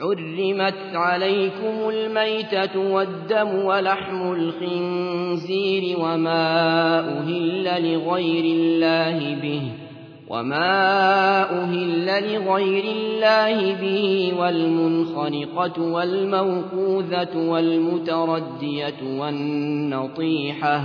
حرمت عليكم الميتة والدم ولحم الخنزير وما أهل لغير الله به وما أهل لغير الله به والمنخنقة والموقوذة والمتردية والنطيحة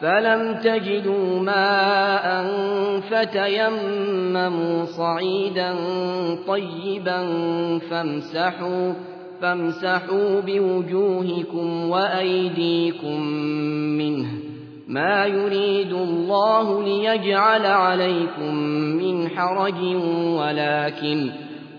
فلم تجدوا ماء فتيمموا صعيدا طيبا فامسحوا فامسحوا بوجوهكم وأيديكم منه ما يريد الله ليجعل عليكم من حرج ولكن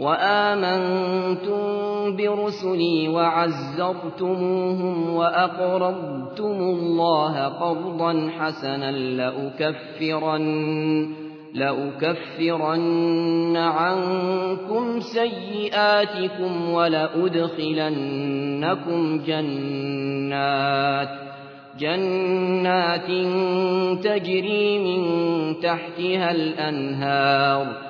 وآمنتم برسلي وعزرتموهم وأقرضتم الله قرضا حسنا لأكفرن لأكفرن عنكم سيئاتكم ولأدخلنكم جنات جنات تجري من تحتها الأنهار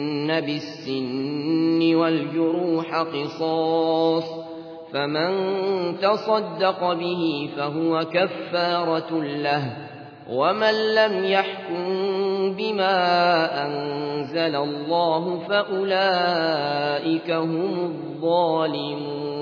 بالسن والجروح قصاص فمن تصدق به فهو كفارة له ومن لم يحكم بما أنزل الله فأولئك هم الظالمون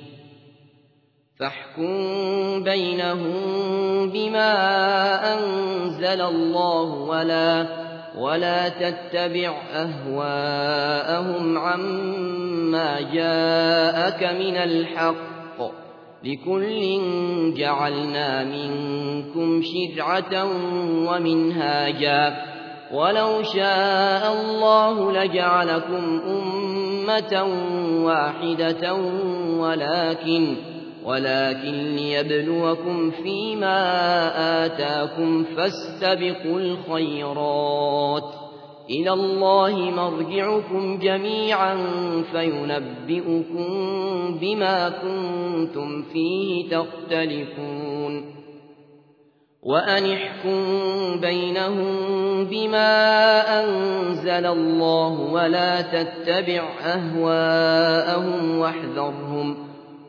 فاحكم بينهم بما أنزل الله ولا ولا تتبع أهواءهم عما جاءك من الحق. لكل جعلنا منكم شرعة ومنهاجا. ولو شاء الله لجعلكم أمة واحدة ولكن ولكن ليبلوكم فيما آتاكم فاستبقوا الخيرات. إلى الله مرجعكم جميعا فينبئكم بما كنتم فيه تختلفون. وأنحكم بينهم بما أنزل الله ولا تتبع أهواءهم واحذرهم.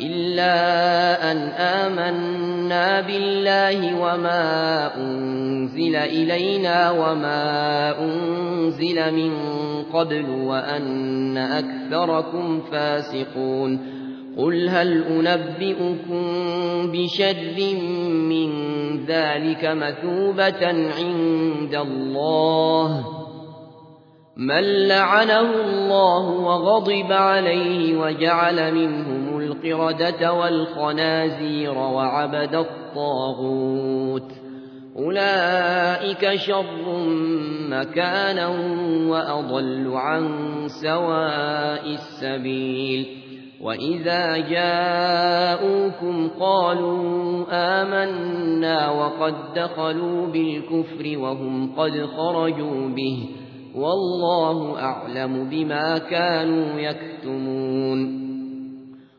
إلا أن آمنا بالله وما أنزل إلينا وما أنزل من قبل وأن أكثركم فاسقون قل هل أنبئكم بشر من ذلك مثوبة عند الله من لعنه الله وغضب عليه وجعل منهم القردة والخنازير وعبد الطاغوت. أولئك شر مكانا وأضل عن سواء السبيل. وإذا جاءوكم قالوا آمنا وقد دخلوا بالكفر وهم قد خرجوا به. والله أعلم بما كانوا يكتمون.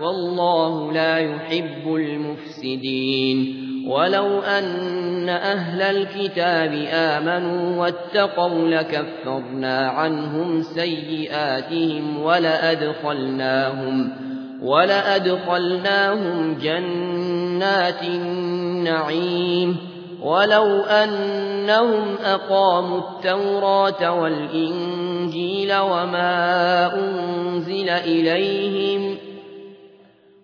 والله لا يحب المفسدين. ولو أن أهل الكتاب آمنوا واتقوا لكفرنا عنهم سيئاتهم ولأدخلناهم ولأدخلناهم جنات النعيم. ولو أنهم أقاموا التوراة والإنجيل وما أنزل إليهم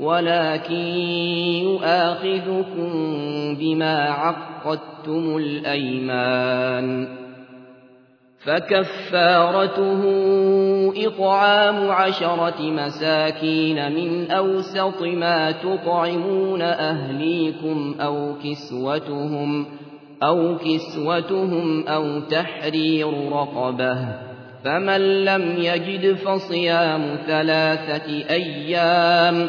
ولكن يؤاخذكم بما عقدتم الأيمان. فكفارته إطعام عشرة مساكين من أوسط ما تطعمون أهليكم أو كسوتهم أو كسوتهم أو تحرير رقبة. فمن لم يجد فصيام ثلاثة أيام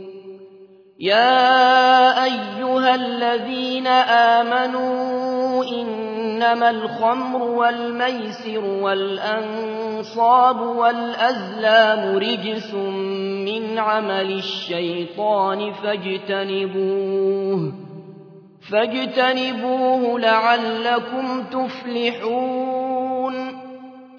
يا أيها الذين آمنوا إنما الخمر والميسر والأنصاب والأزلام رجس من عمل الشيطان فاجتنبوه فاجتنبوه لعلكم تفلحون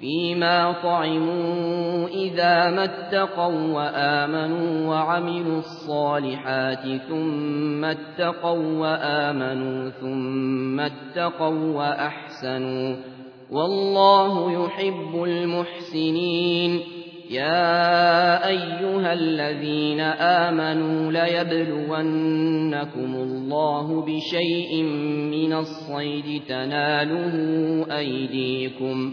فيما طعموا إذا ما اتقوا وآمنوا وعملوا الصالحات ثم اتقوا وآمنوا ثم اتقوا وأحسنوا والله يحب المحسنين. يا أيها الذين آمنوا ليبلونكم الله بشيء من الصيد تناله أيديكم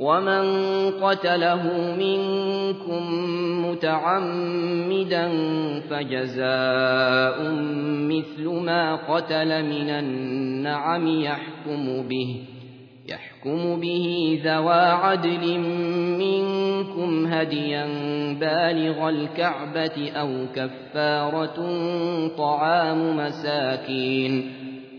ومن قتله منكم متعمدا فجزاء مثل ما قتل من النعم يحكم به يحكم به ذوى عدل منكم هديا بالغ الكعبة أو كفارة طعام مساكين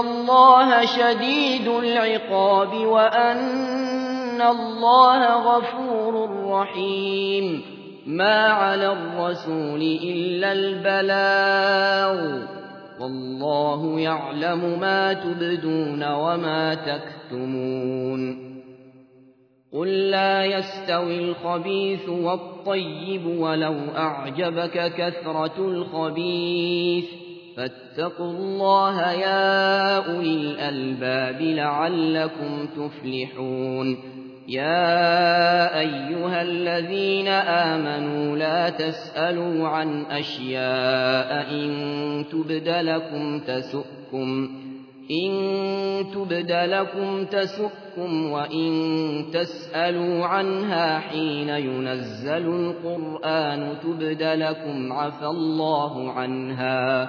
الله شديد العقاب وأن الله غفور رحيم ما على الرسول إلا البلاغ والله يعلم ما تبدون وما تكتمون قل لا يستوي الخبيث والطيب ولو أعجبك كثرة الخبيث فاتقوا الله يا أولي الألباب لعلكم تفلحون. يا أيها الذين آمنوا لا تسألوا عن أشياء إن تبد لكم تسؤكم إن تبد لكم تسؤكم وإن تسألوا عنها حين ينزل القرآن تبد لكم عفى الله عنها.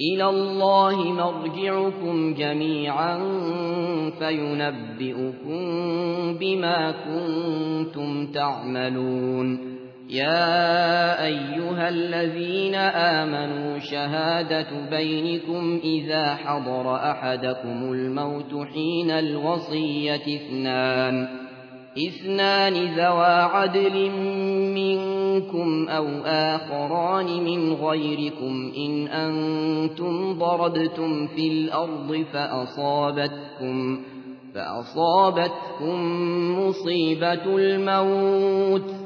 إلى الله مرجعكم جميعا فينبئكم بما كنتم تعملون. يا أيها الذين آمنوا شهادة بينكم إذا حضر أحدكم الموت حين الوصية اثنان. اثنان ذوى عدل منكم أو آخران من غيركم إن أنتم ضربتم في الأرض فأصابتكم فأصابتكم مصيبة الموت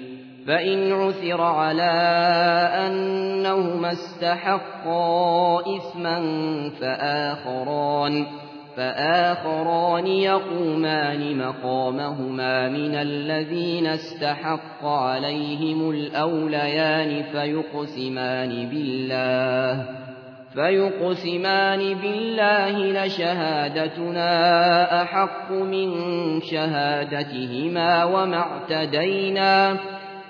فإن عثر على أنهما استحقا إثما فآخران فآخران يقومان مقامهما من الذين استحق عليهم الأوليان فيقسمان بالله فيقسمان بالله لشهادتنا أحق من شهادتهما وما اعتدينا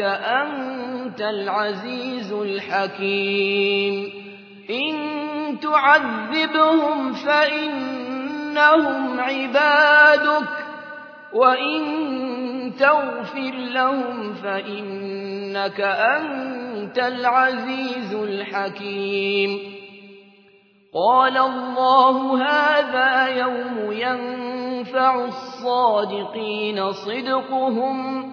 أنت العزيز الحكيم. إن تعذبهم فإن إنهم عبادك وإن تغفر لهم فإنك أنت العزيز الحكيم. قال الله هذا يوم ينفع الصادقين صدقهم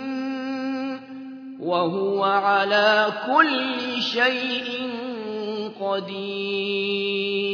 وهو على كل شيء قدير.